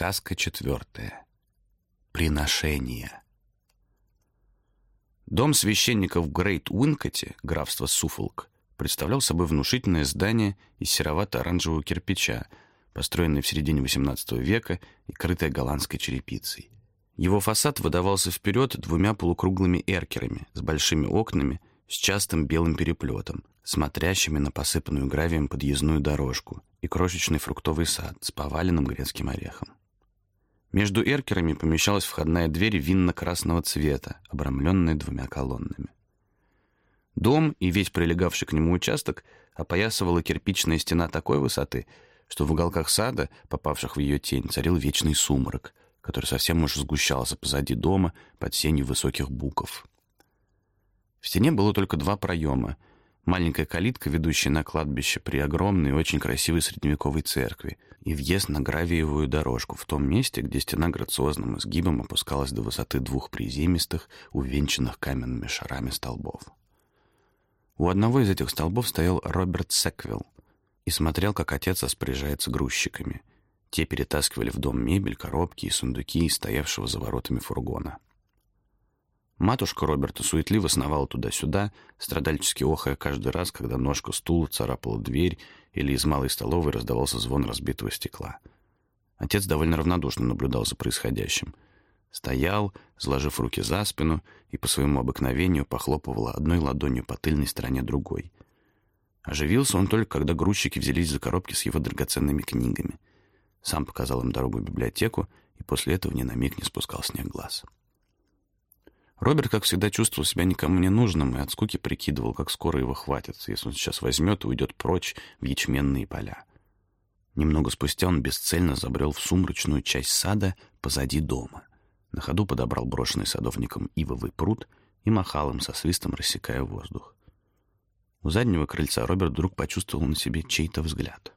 Сказка четвертая. Приношение. Дом священников в Грейт-Уинкоте, графство Суфолк, представлял собой внушительное здание из серовато-оранжевого кирпича, построенное в середине XVIII века и крытое голландской черепицей. Его фасад выдавался вперед двумя полукруглыми эркерами с большими окнами с частым белым переплетом, смотрящими на посыпанную гравием подъездную дорожку и крошечный фруктовый сад с поваленным грецким орехом. Между эркерами помещалась входная дверь винно-красного цвета, обрамленная двумя колоннами. Дом и весь прилегавший к нему участок опоясывала кирпичная стена такой высоты, что в уголках сада, попавших в ее тень, царил вечный сумрак, который совсем уж сгущался позади дома под сенью высоких буков. В стене было только два проема — маленькая калитка, ведущая на кладбище при огромной и очень красивой средневековой церкви, и въезд на гравиевую дорожку в том месте, где стена грациозным изгибом опускалась до высоты двух приземистых, увенчанных каменными шарами столбов. У одного из этих столбов стоял Роберт Секвилл и смотрел, как отец распоряжается грузчиками. Те перетаскивали в дом мебель, коробки и сундуки из стоявшего за воротами фургона. Матушка Роберта суетливо сновала туда-сюда, страдальчески охая каждый раз, когда ножка стула царапала дверь или из малой столовой раздавался звон разбитого стекла. Отец довольно равнодушно наблюдал за происходящим. Стоял, сложив руки за спину, и по своему обыкновению похлопывал одной ладонью по тыльной стороне другой. Оживился он только, когда грузчики взялись за коробки с его драгоценными книгами. Сам показал им дорогу в библиотеку, и после этого ни на миг не спускал с них глаз. Роберт, как всегда, чувствовал себя никому не нужным и от скуки прикидывал, как скоро его хватит, если он сейчас возьмет и уйдет прочь в ячменные поля. Немного спустя он бесцельно забрел в сумрачную часть сада позади дома. На ходу подобрал брошенный садовником ивовый пруд и махал им со свистом, рассекая воздух. У заднего крыльца Роберт вдруг почувствовал на себе чей-то взгляд.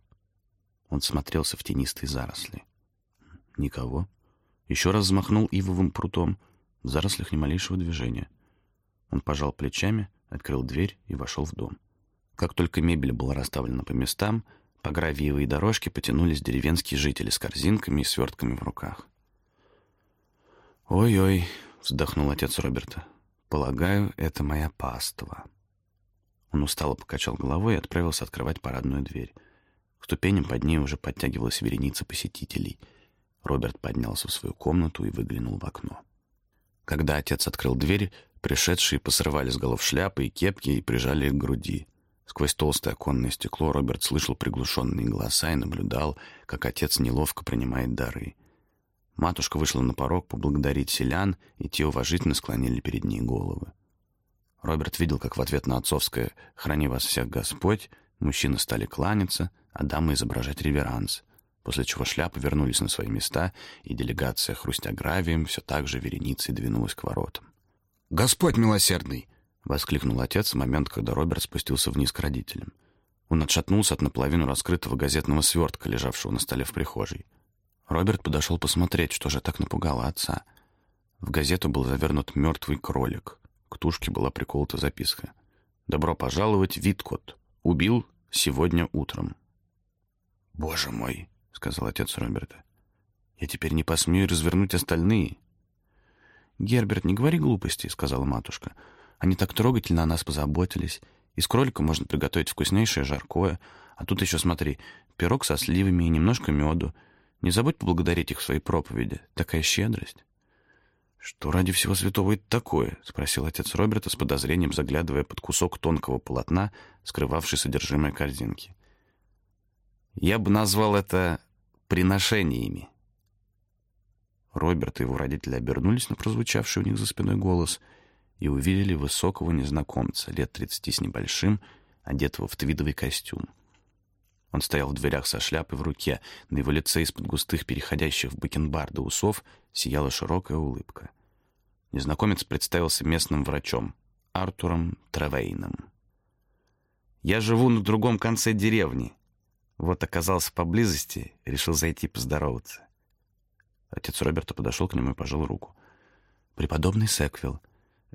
Он смотрелся в тенистые заросли. Никого. Еще раз взмахнул ивовым прутом — в зарослях ни малейшего движения. Он пожал плечами, открыл дверь и вошел в дом. Как только мебель была расставлена по местам, по гравиевой дорожке потянулись деревенские жители с корзинками и свертками в руках. «Ой-ой», — вздохнул отец Роберта, — «полагаю, это моя паства». Он устало покачал головой и отправился открывать парадную дверь. К ступеням под ней уже подтягивалась вереница посетителей. Роберт поднялся в свою комнату и выглянул в окно. Когда отец открыл дверь, пришедшие посрывали с голов шляпы и кепки и прижали их к груди. Сквозь толстое оконное стекло Роберт слышал приглушенные голоса и наблюдал, как отец неловко принимает дары. Матушка вышла на порог поблагодарить селян, и те уважительно склонили перед ней головы. Роберт видел, как в ответ на отцовское «Храни вас всех Господь» мужчины стали кланяться, а дамы изображать реверанс — после чего шляпы вернулись на свои места, и делегация, хрустя гравием, все так же вереницей двинулась к воротам. «Господь милосердный!» — воскликнул отец в момент, когда Роберт спустился вниз к родителям. Он отшатнулся от наполовину раскрытого газетного свертка, лежавшего на столе в прихожей. Роберт подошел посмотреть, что же так напугало отца. В газету был завернут мертвый кролик. К тушке была приколота записка. «Добро пожаловать, Виткот. Убил сегодня утром». «Боже мой!» — сказал отец Роберта. «Я теперь не посмею развернуть остальные». «Герберт, не говори глупостей», — сказала матушка. «Они так трогательно о нас позаботились. Из кролика можно приготовить вкуснейшее жаркое. А тут еще, смотри, пирог со сливами и немножко меду. Не забудь поблагодарить их в своей проповеди. Такая щедрость». «Что ради всего святого это такое?» — спросил отец Роберта с подозрением, заглядывая под кусок тонкого полотна, скрывавший содержимое корзинки. Я бы назвал это приношениями. Роберт и его родители обернулись на прозвучавший у них за спиной голос и увидели высокого незнакомца, лет тридцати с небольшим, одетого в твидовый костюм. Он стоял в дверях со шляпой в руке, на его лице из-под густых, переходящих в бакенбарды усов, сияла широкая улыбка. Незнакомец представился местным врачом, Артуром Тревейном. «Я живу на другом конце деревни», вот оказался поблизости, решил зайти поздороваться. Отец Роберта подошел к нему и пожал руку. «Преподобный Секвилл,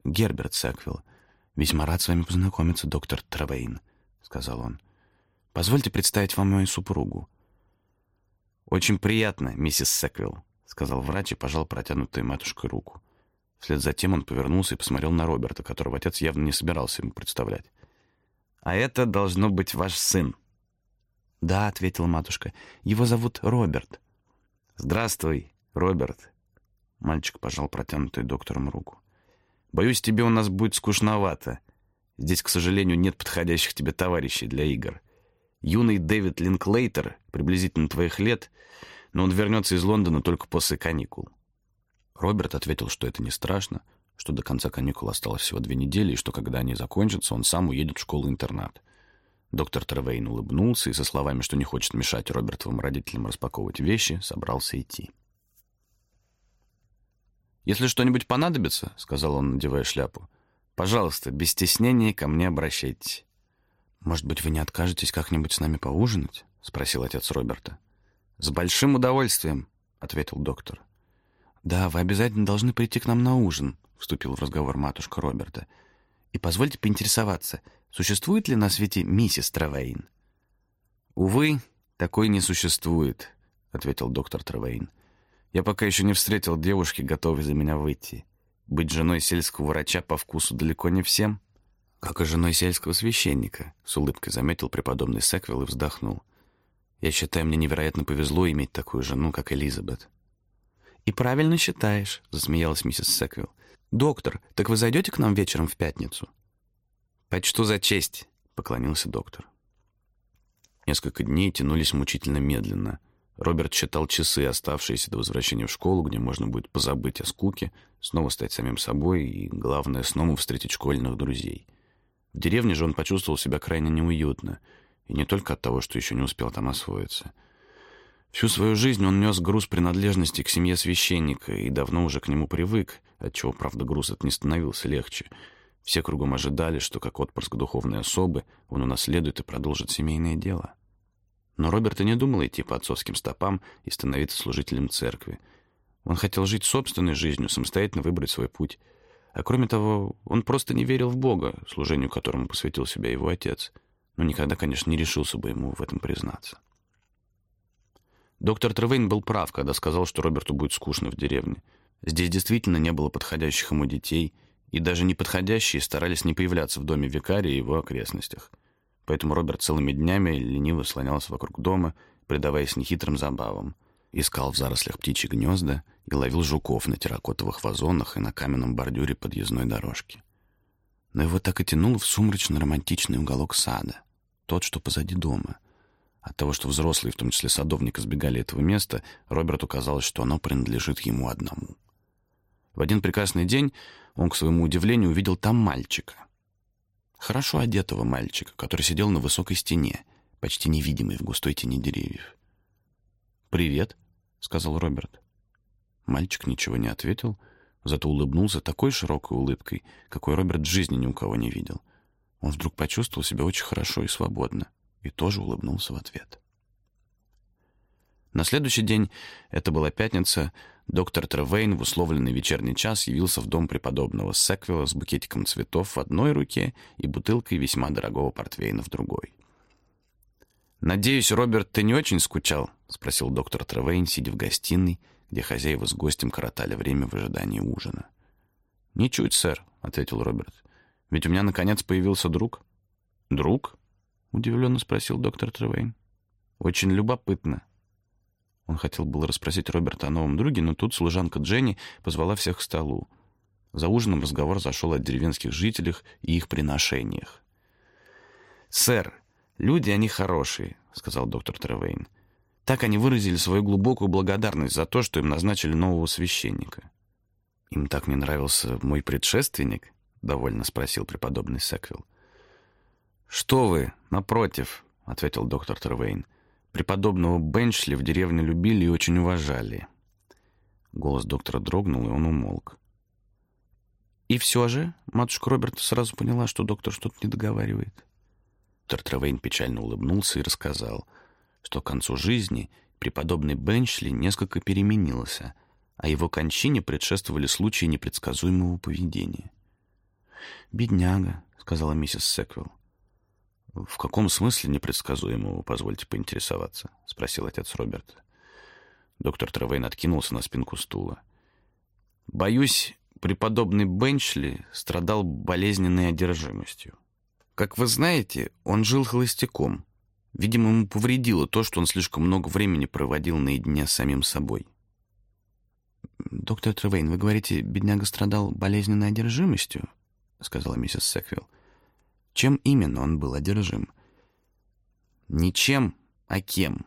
Герберт Секвилл, весьма рад с вами познакомиться, доктор Травейн», — сказал он. «Позвольте представить вам мою супругу». «Очень приятно, миссис Секвилл», — сказал врач и пожал протянутую матушкой руку. Вслед за тем он повернулся и посмотрел на Роберта, которого отец явно не собирался ему представлять. «А это должно быть ваш сын». «Да», — ответила матушка, — «его зовут Роберт». «Здравствуй, Роберт». Мальчик пожал протянутую доктором руку. «Боюсь, тебе у нас будет скучновато. Здесь, к сожалению, нет подходящих тебе товарищей для игр. Юный Дэвид Линклейтер, приблизительно твоих лет, но он вернется из Лондона только после каникул». Роберт ответил, что это не страшно, что до конца каникул осталось всего две недели, и что когда они закончатся, он сам уедет в школу-интернат. Доктор Тревейн улыбнулся и со словами, что не хочет мешать Робертовым родителям распаковывать вещи, собрался идти. «Если что-нибудь понадобится, — сказал он, надевая шляпу, — пожалуйста, без стеснения ко мне обращайтесь». «Может быть, вы не откажетесь как-нибудь с нами поужинать?» — спросил отец Роберта. «С большим удовольствием», — ответил доктор. «Да, вы обязательно должны прийти к нам на ужин», — вступил в разговор матушка Роберта. «И позвольте поинтересоваться, существует ли на свете миссис Травейн?» «Увы, такой не существует», — ответил доктор Травейн. «Я пока еще не встретил девушки, готовой за меня выйти. Быть женой сельского врача по вкусу далеко не всем». «Как и женой сельского священника», — с улыбкой заметил преподобный Секвилл и вздохнул. «Я считаю, мне невероятно повезло иметь такую жену, как Элизабет». «И правильно считаешь», — засмеялась миссис Секвилл. «Доктор, так вы зайдете к нам вечером в пятницу?» «Почту за честь», — поклонился доктор. Несколько дней тянулись мучительно медленно. Роберт считал часы, оставшиеся до возвращения в школу, где можно будет позабыть о скуке, снова стать самим собой и, главное, снова встретить школьных друзей. В деревне же он почувствовал себя крайне неуютно, и не только от того, что еще не успел там освоиться — Всю свою жизнь он нес груз принадлежности к семье священника и давно уже к нему привык, отчего, правда, груз этот не становился легче. Все кругом ожидали, что как отпрыск духовной особы он унаследует и продолжит семейное дело. Но Роберт и не думал идти по отцовским стопам и становиться служителем церкви. Он хотел жить собственной жизнью, самостоятельно выбрать свой путь. А кроме того, он просто не верил в Бога, служению которому посвятил себя его отец. Но никогда, конечно, не решился бы ему в этом признаться. Доктор Тревейн был прав, когда сказал, что Роберту будет скучно в деревне. Здесь действительно не было подходящих ему детей, и даже неподходящие старались не появляться в доме викария и его окрестностях. Поэтому Роберт целыми днями лениво слонялся вокруг дома, предаваясь нехитрым забавам. Искал в зарослях птичьи гнезда и ловил жуков на терракотовых вазонах и на каменном бордюре подъездной дорожки. Но его так и тянуло в сумрачно-романтичный уголок сада, тот, что позади дома — от того, что взрослые, в том числе садовник, избегали этого места, Роберту казалось, что оно принадлежит ему одному. В один прекрасный день он, к своему удивлению, увидел там мальчика. Хорошо одетого мальчика, который сидел на высокой стене, почти невидимый в густой тени деревьев. «Привет», — сказал Роберт. Мальчик ничего не ответил, зато улыбнулся такой широкой улыбкой, какой Роберт в жизни ни у кого не видел. Он вдруг почувствовал себя очень хорошо и свободно и тоже улыбнулся в ответ. На следующий день, это была пятница, доктор Тревейн в условленный вечерний час явился в дом преподобного Секвилла с букетиком цветов в одной руке и бутылкой весьма дорогого портвейна в другой. «Надеюсь, Роберт, ты не очень скучал?» — спросил доктор Тревейн, сидя в гостиной, где хозяева с гостем коротали время в ожидании ужина. «Ничуть, сэр», — ответил Роберт. «Ведь у меня, наконец, появился друг». «Друг?» — удивленно спросил доктор Тревейн. «Очень любопытно». Он хотел было расспросить Роберта о новом друге, но тут служанка Дженни позвала всех к столу. За ужином разговор зашел о деревенских жителях и их приношениях. «Сэр, люди они хорошие», — сказал доктор Тревейн. «Так они выразили свою глубокую благодарность за то, что им назначили нового священника». «Им так не нравился мой предшественник?» — довольно спросил преподобный Секвилл. «Что вы, напротив», — ответил доктор Тервейн. «Преподобного Бенчли в деревне любили и очень уважали». Голос доктора дрогнул, и он умолк. «И все же?» — матушка Роберта сразу поняла, что доктор что-то не договаривает. Доктор Тревейн печально улыбнулся и рассказал, что к концу жизни преподобный Бенчли несколько переменился, а его кончине предшествовали случаи непредсказуемого поведения. «Бедняга», — сказала миссис Секвилл. «В каком смысле непредсказуемого, позвольте поинтересоваться?» — спросил отец Роберта. Доктор Тревейн откинулся на спинку стула. Боюсь, преподобный Бенчли страдал болезненной одержимостью. Как вы знаете, он жил холостяком. Видимо, ему повредило то, что он слишком много времени проводил наедине с самим собой. «Доктор Тревейн, вы говорите, бедняга страдал болезненной одержимостью?» — сказала миссис Секвилл. «Чем именно он был одержим?» «Ничем, а кем?»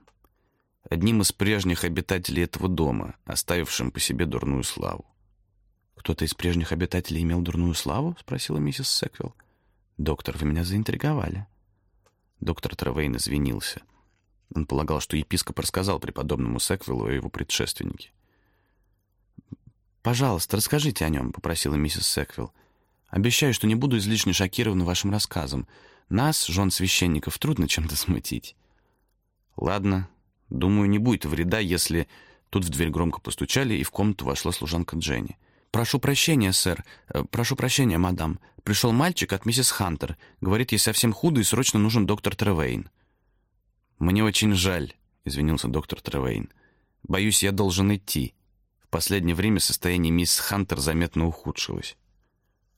Одним из прежних обитателей этого дома, оставившим по себе дурную славу. «Кто-то из прежних обитателей имел дурную славу?» — спросила миссис Секвилл. «Доктор, вы меня заинтриговали». Доктор Тревейн извинился. Он полагал, что епископ рассказал преподобному Секвиллу о его предшественнике. «Пожалуйста, расскажите о нем», — попросила миссис Секвилл. «Обещаю, что не буду излишне шокирована вашим рассказом. Нас, жен священников, трудно чем-то смутить». «Ладно. Думаю, не будет вреда, если...» Тут в дверь громко постучали, и в комнату вошла служанка Дженни. «Прошу прощения, сэр. Э, прошу прощения, мадам. Пришел мальчик от миссис Хантер. Говорит, ей совсем худо и срочно нужен доктор Тревейн». «Мне очень жаль», — извинился доктор Тревейн. «Боюсь, я должен идти последнее время состояние мисс Хантер заметно ухудшилось.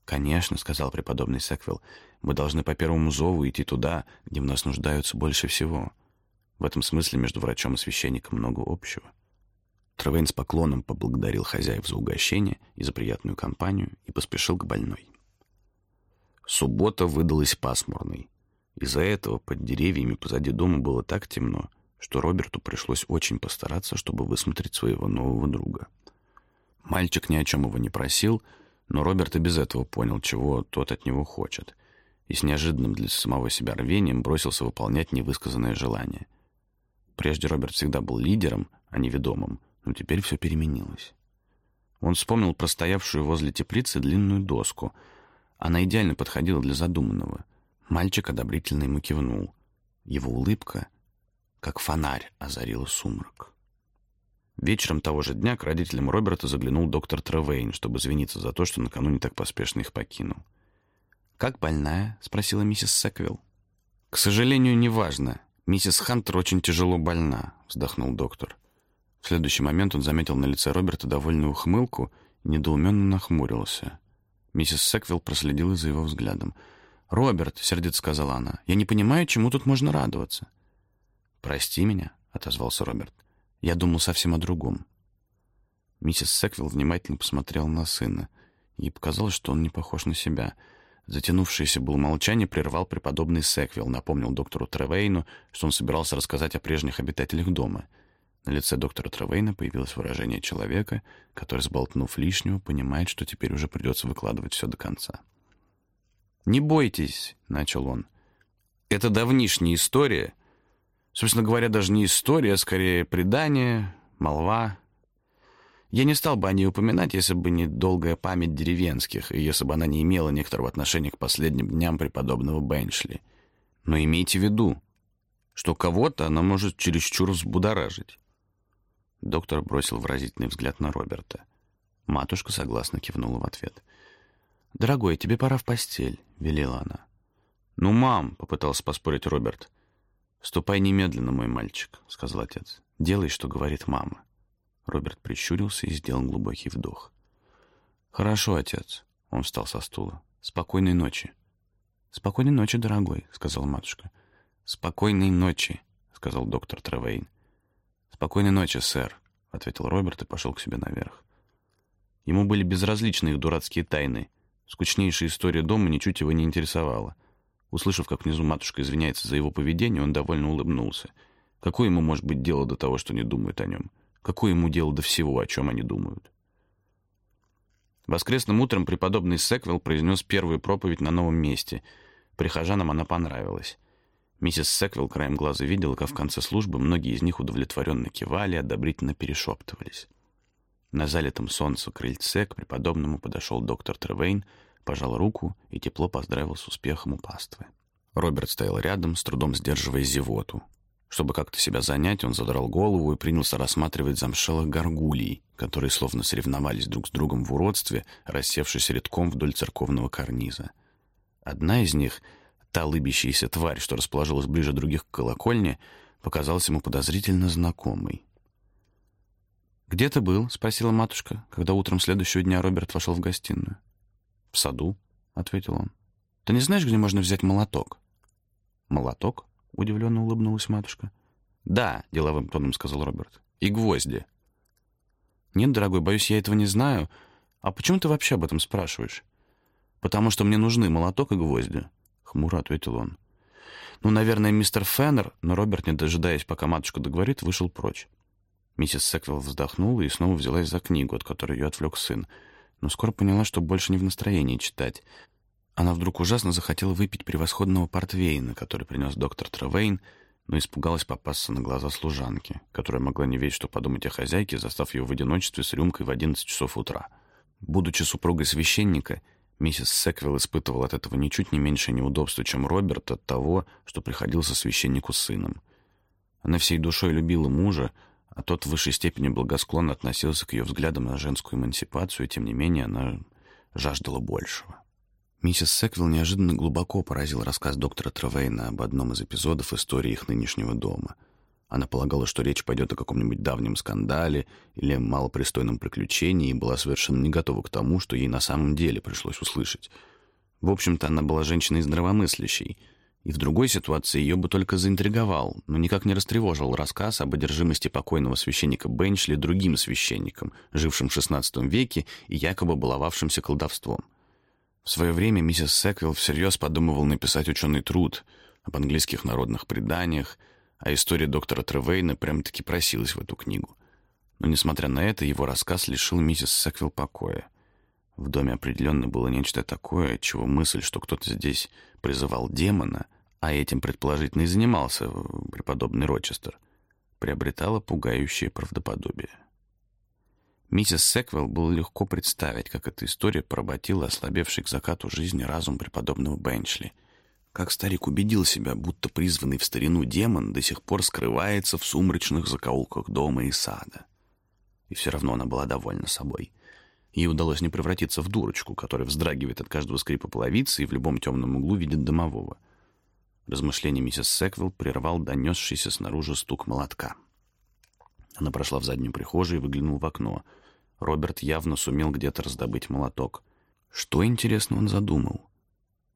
«Конечно», — сказал преподобный Секвилл, — «мы должны по первому зову идти туда, где в нас нуждаются больше всего. В этом смысле между врачом и священником много общего». Тревейн с поклоном поблагодарил хозяев за угощение и за приятную компанию и поспешил к больной. Суббота выдалась пасмурной. Из-за этого под деревьями позади дома было так темно, что Роберту пришлось очень постараться, чтобы высмотреть своего нового друга. Мальчик ни о чем его не просил, но Роберт и без этого понял, чего тот от него хочет, и с неожиданным для самого себя рвением бросился выполнять невысказанное желание. Прежде Роберт всегда был лидером, а не ведомым, но теперь все переменилось. Он вспомнил простоявшую возле теплицы длинную доску. Она идеально подходила для задуманного. Мальчик одобрительно ему кивнул. Его улыбка, как фонарь, озарила сумрак. Вечером того же дня к родителям Роберта заглянул доктор Тревейн, чтобы извиниться за то, что накануне так поспешно их покинул. «Как больная?» — спросила миссис Секвилл. «К сожалению, неважно. Миссис Хантер очень тяжело больна», — вздохнул доктор. В следующий момент он заметил на лице Роберта довольную ухмылку и недоуменно нахмурился. Миссис Секвилл проследила за его взглядом. «Роберт», — сердито сказала она, — «я не понимаю, чему тут можно радоваться». «Прости меня», — отозвался Роберт. Я думал совсем о другом. Миссис Секвилл внимательно посмотрела на сына. Ей показалось, что он не похож на себя. Затянувшееся было молчание прервал преподобный Секвилл, напомнил доктору Тревейну, что он собирался рассказать о прежних обитателях дома. На лице доктора Тревейна появилось выражение человека, который, сболтнув лишнего, понимает, что теперь уже придется выкладывать все до конца. «Не бойтесь», — начал он. «Это давнишняя история, Собственно говоря, даже не история, а скорее предание, молва. Я не стал бы о ней упоминать, если бы не долгая память деревенских, и если бы она не имела некоторого отношения к последним дням преподобного Беншли. Но имейте в виду, что кого-то она может чересчур взбудоражить. Доктор бросил выразительный взгляд на Роберта. Матушка согласно кивнула в ответ. «Дорогой, тебе пора в постель», — велела она. «Ну, мам», — попытался поспорить Роберт, — «Ступай немедленно, мой мальчик», — сказал отец. «Делай, что говорит мама». Роберт прищурился и сделал глубокий вдох. «Хорошо, отец». Он встал со стула. «Спокойной ночи». «Спокойной ночи, дорогой», — сказала матушка. «Спокойной ночи», — сказал доктор Тревейн. «Спокойной ночи, сэр», — ответил Роберт и пошел к себе наверх. Ему были безразличны их дурацкие тайны. Скучнейшая история дома ничуть его не интересовала. Услышав, как внизу матушка извиняется за его поведение, он довольно улыбнулся. Какое ему может быть дело до того, что они думают о нем? Какое ему дело до всего, о чем они думают? Воскресным утром преподобный Секвилл произнес первую проповедь на новом месте. Прихожанам она понравилась. Миссис Секвилл краем глаза видела, как в конце службы многие из них удовлетворенно кивали одобрительно перешептывались. На залитом солнце крыльце к преподобному подошел доктор Тревейн, пожал руку и тепло поздравил с успехом у паствы. Роберт стоял рядом, с трудом сдерживая зевоту. Чтобы как-то себя занять, он задрал голову и принялся рассматривать замшелых горгулий, которые словно соревновались друг с другом в уродстве, рассевшись редком вдоль церковного карниза. Одна из них, та лыбящаяся тварь, что расположилась ближе других к колокольне, показалась ему подозрительно знакомой. «Где ты был?» — спросила матушка, когда утром следующего дня Роберт вошел в гостиную. «В саду», — ответил он. «Ты не знаешь, где можно взять молоток?» «Молоток?» — удивленно улыбнулась матушка. «Да», — деловым тоном сказал Роберт. «И гвозди». «Нет, дорогой, боюсь, я этого не знаю. А почему ты вообще об этом спрашиваешь?» «Потому что мне нужны молоток и гвозди», — хмуро ответил он. «Ну, наверное, мистер Феннер», но Роберт, не дожидаясь, пока матушка договорит, вышел прочь. Миссис Секвилл вздохнула и снова взялась за книгу, от которой ее отвлек сын, но скоро поняла, что больше не в настроении читать. Она вдруг ужасно захотела выпить превосходного портвейна, который принес доктор Тревейн, но испугалась попасться на глаза служанки, которая могла не верить, что подумать о хозяйке, застав ее в одиночестве с рюмкой в одиннадцать часов утра. Будучи супругой священника, миссис Секвилл испытывала от этого ничуть не меньшее неудобство, чем Роберт от того, что приходился священнику сыном. Она всей душой любила мужа, а тот в высшей степени благосклонно относился к ее взглядам на женскую эмансипацию, и тем не менее она жаждала большего. Миссис Секвилл неожиданно глубоко поразил рассказ доктора Тревейна об одном из эпизодов истории их нынешнего дома. Она полагала, что речь пойдет о каком-нибудь давнем скандале или малопристойном приключении, и была совершенно не готова к тому, что ей на самом деле пришлось услышать. В общем-то, она была женщиной здравомыслящей — и в другой ситуации ее бы только заинтриговал, но никак не растревожил рассказ об одержимости покойного священника Бенчли другим священником, жившим в XVI веке и якобы баловавшимся колдовством. В свое время миссис Секвилл всерьез подумывал написать ученый труд об английских народных преданиях, а история доктора Тревейна прямо-таки просилась в эту книгу. Но, несмотря на это, его рассказ лишил миссис Секвилл покоя. В доме определенно было нечто такое, чего мысль, что кто-то здесь призывал демона, а этим предположительно и занимался преподобный Рочестер, приобретала пугающее правдоподобие. Миссис Секвелл было легко представить, как эта история поработила ослабевший к закату жизни разум преподобного Бенчли. Как старик убедил себя, будто призванный в старину демон до сих пор скрывается в сумрачных закоулках дома и сада. И все равно она была довольна собой — Ей удалось не превратиться в дурочку, которая вздрагивает от каждого скрипа половицы и в любом темном углу видит домового. Размышление миссис Секвилл прервал донесшийся снаружи стук молотка. Она прошла в заднюю прихожую и выглянула в окно. Роберт явно сумел где-то раздобыть молоток. Что, интересно, он задумал?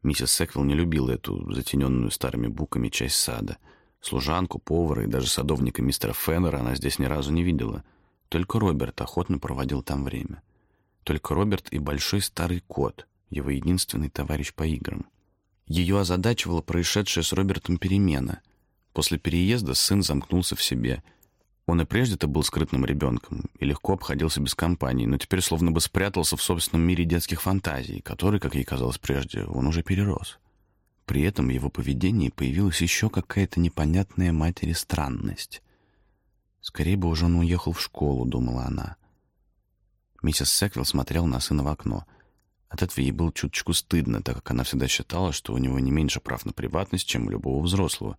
Миссис Секвилл не любила эту затененную старыми буками часть сада. Служанку, повара и даже садовника мистера Феннера она здесь ни разу не видела. Только Роберт охотно проводил там время. — только Роберт и большой старый кот, его единственный товарищ по играм. Ее озадачивала происшедшая с Робертом перемена. После переезда сын замкнулся в себе. Он и прежде-то был скрытным ребенком и легко обходился без компании, но теперь словно бы спрятался в собственном мире детских фантазий, который, как ей казалось прежде, он уже перерос. При этом в его поведении появилась еще какая-то непонятная матери странность. Скорее бы уже он уехал в школу, думала она. Миссис Секвилл смотрел на сына в окно. От этого ей было чуточку стыдно, так как она всегда считала, что у него не меньше прав на приватность, чем у любого взрослого.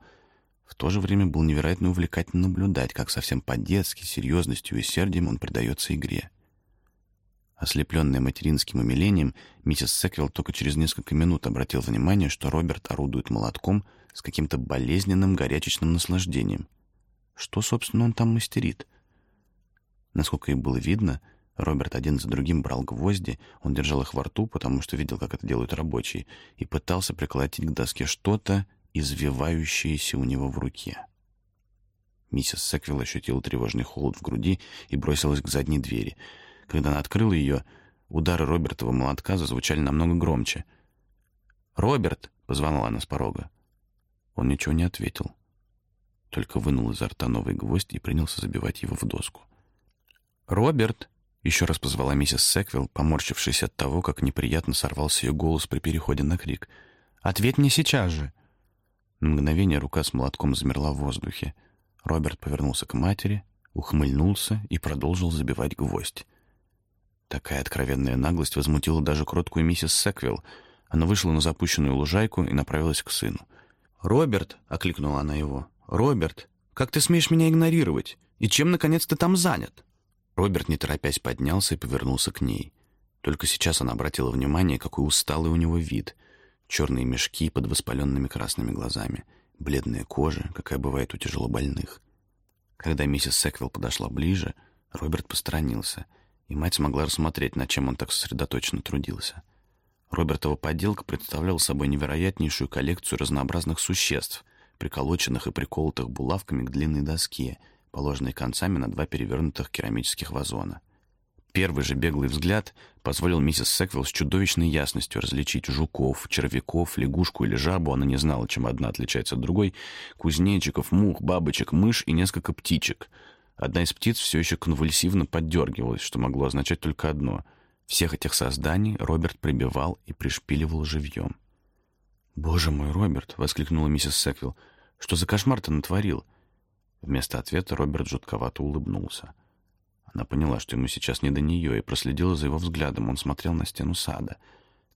В то же время было невероятно увлекательно наблюдать, как совсем по-детски, серьезностью и усердием он предается игре. Ослепленная материнским умилением, миссис Секвилл только через несколько минут обратил внимание, что Роберт орудует молотком с каким-то болезненным горячечным наслаждением. Что, собственно, он там мастерит? Насколько ей было видно — Роберт один за другим брал гвозди, он держал их во рту, потому что видел, как это делают рабочие, и пытался приколотить к доске что-то, извивающееся у него в руке. Миссис Секвилл ощутила тревожный холод в груди и бросилась к задней двери. Когда она открыла ее, удары Робертова молотка зазвучали намного громче. «Роберт!» — позвала она с порога. Он ничего не ответил, только вынул изо рта новый гвоздь и принялся забивать его в доску. «Роберт!» Еще раз позвала миссис Секвилл, поморщившись от того, как неприятно сорвался ее голос при переходе на крик. «Ответь мне сейчас же!» На мгновение рука с молотком замерла в воздухе. Роберт повернулся к матери, ухмыльнулся и продолжил забивать гвоздь. Такая откровенная наглость возмутила даже кроткую миссис Секвилл. Она вышла на запущенную лужайку и направилась к сыну. «Роберт!» — окликнула она его. «Роберт, как ты смеешь меня игнорировать? И чем, наконец, ты там занят?» Роберт, не торопясь, поднялся и повернулся к ней. Только сейчас она обратила внимание, какой усталый у него вид. Черные мешки под воспаленными красными глазами, бледная кожа, какая бывает у тяжелобольных. Когда миссис Секвилл подошла ближе, Роберт посторонился, и мать смогла рассмотреть, над чем он так сосредоточенно трудился. Робертова поделка представляла собой невероятнейшую коллекцию разнообразных существ, приколоченных и приколотых булавками к длинной доске, положенной концами на два перевернутых керамических вазона. Первый же беглый взгляд позволил миссис Секвилл с чудовищной ясностью различить жуков, червяков, лягушку или жабу, она не знала, чем одна отличается от другой, кузнечиков, мух, бабочек, мышь и несколько птичек. Одна из птиц все еще конвульсивно поддергивалась, что могло означать только одно — всех этих созданий Роберт прибивал и пришпиливал живьем. «Боже мой, Роберт!» — воскликнула миссис Секвилл. «Что за кошмар ты натворил?» Вместо ответа Роберт жутковато улыбнулся. Она поняла, что ему сейчас не до нее, и проследила за его взглядом. Он смотрел на стену сада.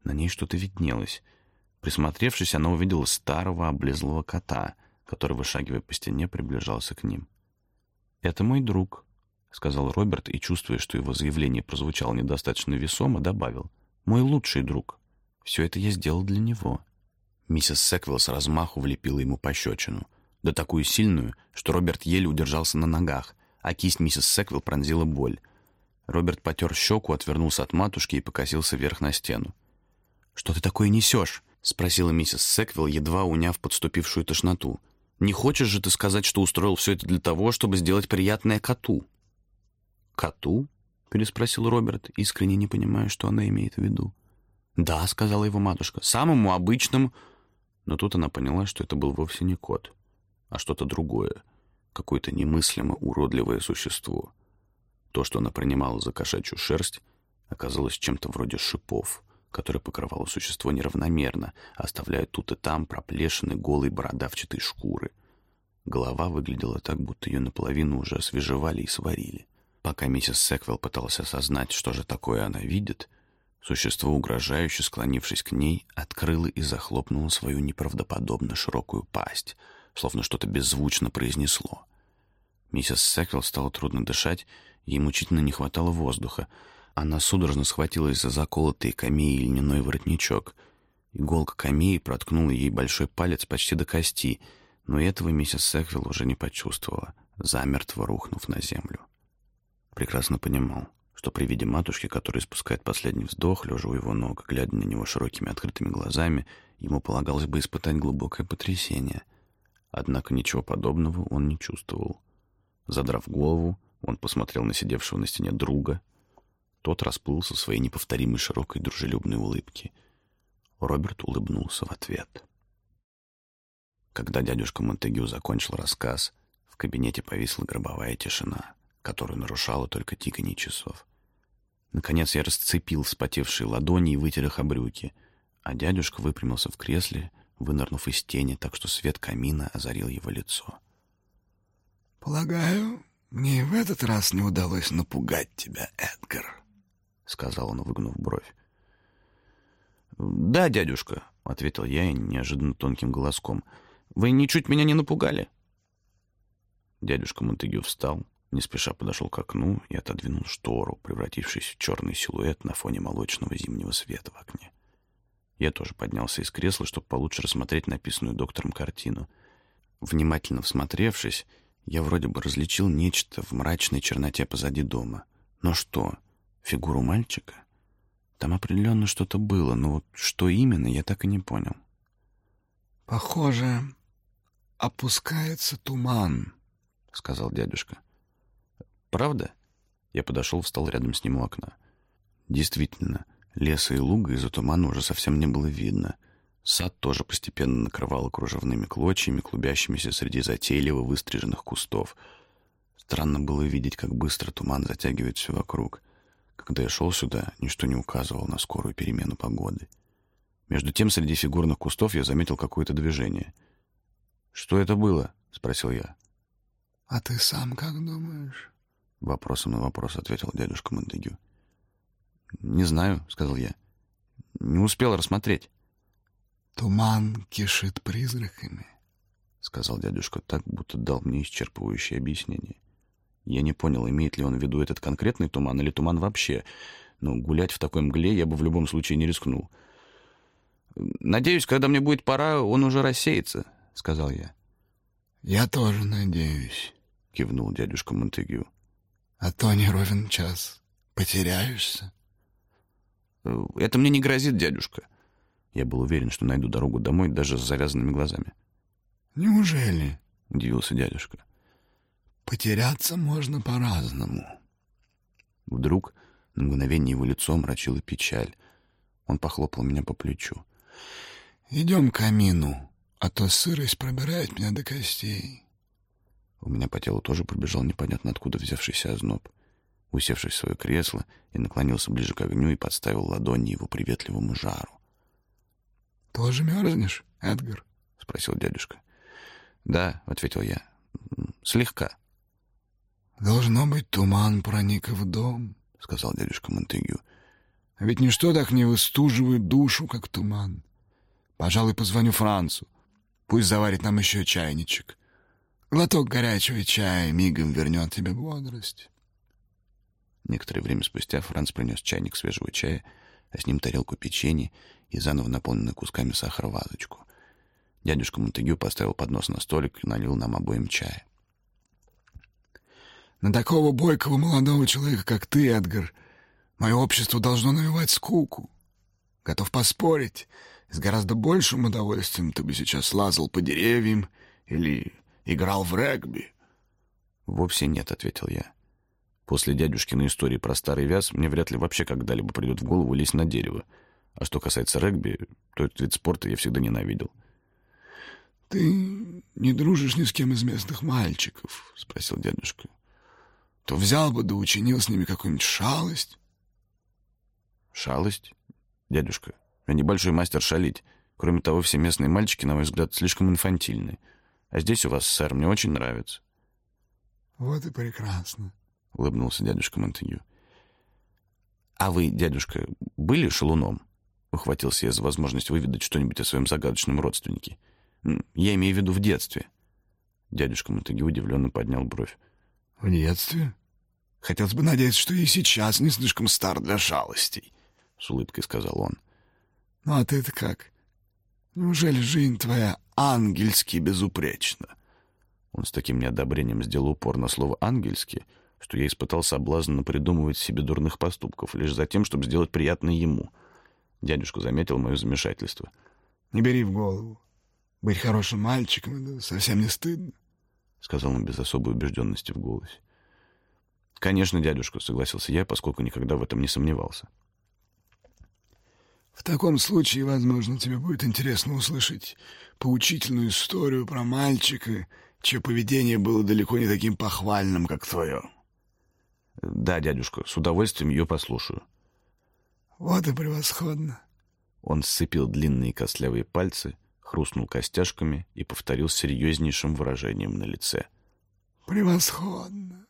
На ней что-то виднелось. Присмотревшись, она увидела старого облезлого кота, который, вышагивая по стене, приближался к ним. «Это мой друг», — сказал Роберт, и, чувствуя, что его заявление прозвучало недостаточно весомо, добавил. «Мой лучший друг. Все это я сделал для него». Миссис Секвилл с размаху влепила ему пощечину. Да такую сильную, что Роберт еле удержался на ногах, а кисть миссис Секвилл пронзила боль. Роберт потер щеку, отвернулся от матушки и покосился вверх на стену. «Что ты такое несешь?» — спросила миссис Секвилл, едва уняв подступившую тошноту. «Не хочешь же ты сказать, что устроил все это для того, чтобы сделать приятное коту?» «Коту?» — переспросил Роберт, искренне не понимая, что она имеет в виду. «Да», — сказала его матушка, — «самому обычному...» Но тут она поняла, что это был вовсе не кот, а что-то другое, какое-то немыслимо уродливое существо. То, что она принимала за кошачью шерсть, оказалось чем-то вроде шипов, которые покрывало существо неравномерно, оставляя тут и там проплешины голой бородавчатой шкуры. Голова выглядела так, будто ее наполовину уже освежевали и сварили. Пока миссис Секвелл пыталась осознать, что же такое она видит, существо, угрожающе склонившись к ней, открыло и захлопнуло свою неправдоподобно широкую пасть, словно что-то беззвучно произнесло. Миссис Секвелл стало трудно дышать, ей мучительно не хватало воздуха. Она судорожно схватилась за заколотый камеей льняной воротничок. Иголка камеи проткнула ей большой палец почти до кости, но этого миссис Секвилл уже не почувствовала, замертво рухнув на землю. Прекрасно понимал, что при виде матушки, которая испускает последний вздох, лежа у его ног, глядя на него широкими открытыми глазами, ему полагалось бы испытать глубокое потрясение. Однако ничего подобного он не чувствовал. Задрав голову, он посмотрел на сидевшего на стене друга. Тот расплылся своей неповторимой широкой дружелюбной улыбки. Роберт улыбнулся в ответ. Когда дядюшка Монтегю закончил рассказ, в кабинете повисла гробовая тишина которую нарушало только тиканье часов. Наконец я расцепил вспотевшие ладони и вытер их об брюки, а дядюшка выпрямился в кресле, вынырнув из тени, так что свет камина озарил его лицо. «Полагаю, мне в этот раз не удалось напугать тебя, Эдгар», — сказал он, выгнув бровь. «Да, дядюшка», — ответил я неожиданно тонким голоском. «Вы ничуть меня не напугали». Дядюшка Монтегю встал, не спеша подошел к окну и отодвинул штору, превратившись в черный силуэт на фоне молочного зимнего света в окне. Я тоже поднялся из кресла, чтобы получше рассмотреть написанную доктором картину. Внимательно всмотревшись, я вроде бы различил нечто в мрачной черноте позади дома. Но что? Фигуру мальчика? Там определенно что-то было, но вот что именно, я так и не понял. «Похоже, опускается туман», — сказал дядюшка. — Правда? Я подошел, встал рядом с ним у окна. Действительно, леса и луга из-за тумана уже совсем не было видно. Сад тоже постепенно накрывало кружевными клочьями, клубящимися среди затейливо выстриженных кустов. Странно было видеть, как быстро туман затягивает все вокруг. Когда я шел сюда, ничто не указывало на скорую перемену погоды. Между тем, среди фигурных кустов я заметил какое-то движение. «Что это было?» — спросил я. «А ты сам как думаешь?» Вопросом на вопрос ответил дядюшка Монтегю. «Не знаю», — сказал я. «Не успел рассмотреть». «Туман кишит призраками», — сказал дядюшка так, будто дал мне исчерпывающее объяснение. Я не понял, имеет ли он в виду этот конкретный туман или туман вообще, но гулять в такой мгле я бы в любом случае не рискнул. «Надеюсь, когда мне будет пора, он уже рассеется», — сказал я. «Я тоже надеюсь», — кивнул дядюшка Монтегю. А то не ровен час. Потеряешься. Э, это мне не грозит, дядюшка. Я был уверен, что найду дорогу домой даже с завязанными глазами. Неужели? Удивился дядюшка. Потеряться можно по-разному. Вдруг на мгновение его лицо мрачила печаль. Он похлопал меня по плечу. «Идем к камину, а то сырость пробирает меня до костей». У меня по телу тоже пробежал непонятно откуда взявшийся озноб. Усевшись в свое кресло, я наклонился ближе к огню и подставил ладони его приветливому жару. «Тоже мерзнешь, Эдгар?» — спросил дядюшка. «Да», — ответил я, — «слегка». «Должно быть, туман проник в дом», — сказал дядюшка Монтегю. «А ведь ничто так не выстуживает душу, как туман. Пожалуй, позвоню Францу. Пусть заварит нам еще чайничек. Глоток горячего чая мигом вернет тебе бодрость». Некоторое время спустя Франц принес чайник свежего чая, а с ним тарелку печенья и заново наполненную кусками сахара вазочку. Дядюшка Монтегю поставил поднос на столик и налил нам обоим чая. На такого бойкого молодого человека, как ты, Эдгар, мое общество должно навевать скуку. Готов поспорить, с гораздо большим удовольствием ты бы сейчас лазал по деревьям или играл в регби. «Вовсе нет», — ответил я. «После дядюшкиной истории про старый вяз мне вряд ли вообще когда-либо придет в голову лезть на дерево. А что касается регби, то этот вид спорта я всегда ненавидел». «Ты не дружишь ни с кем из местных мальчиков?» — спросил дядюшка то взял бы да учинил с ними какую-нибудь шалость. Шалость? Дядюшка, я небольшой мастер шалить. Кроме того, все местные мальчики, на мой взгляд, слишком инфантильны. А здесь у вас, сэр, мне очень нравится. Вот и прекрасно, — улыбнулся дядюшка Монтегю. А вы, дядюшка, были шалуном? Ухватился я за возможность выведать что-нибудь о своем загадочном родственнике. Я имею в виду в детстве. Дядюшка Монтегю удивленно поднял бровь. В детстве? Хотелось бы надеяться, что и сейчас не слишком стар для шалостей, — с улыбкой сказал он. Ну а ты-то как? Неужели жизнь твоя ангельски безупречна? Он с таким неодобрением сделал упор на слово «ангельски», что я испытал соблазн придумывать себе дурных поступков, лишь за тем, чтобы сделать приятное ему. Дядюшка заметил мое замешательство. «Не бери в голову. Быть хорошим мальчиком — это совсем не стыдно. — сказал он без особой убежденности в голосе. «Конечно, дядюшка», — согласился я, поскольку никогда в этом не сомневался. «В таком случае, возможно, тебе будет интересно услышать поучительную историю про мальчика, чье поведение было далеко не таким похвальным, как твое». «Да, дядюшка, с удовольствием ее послушаю». «Вот и превосходно». Он сцепил длинные костлявые пальцы, хрустнул костяшками и повторил серьезнейшим выражением на лице. «Превосходно!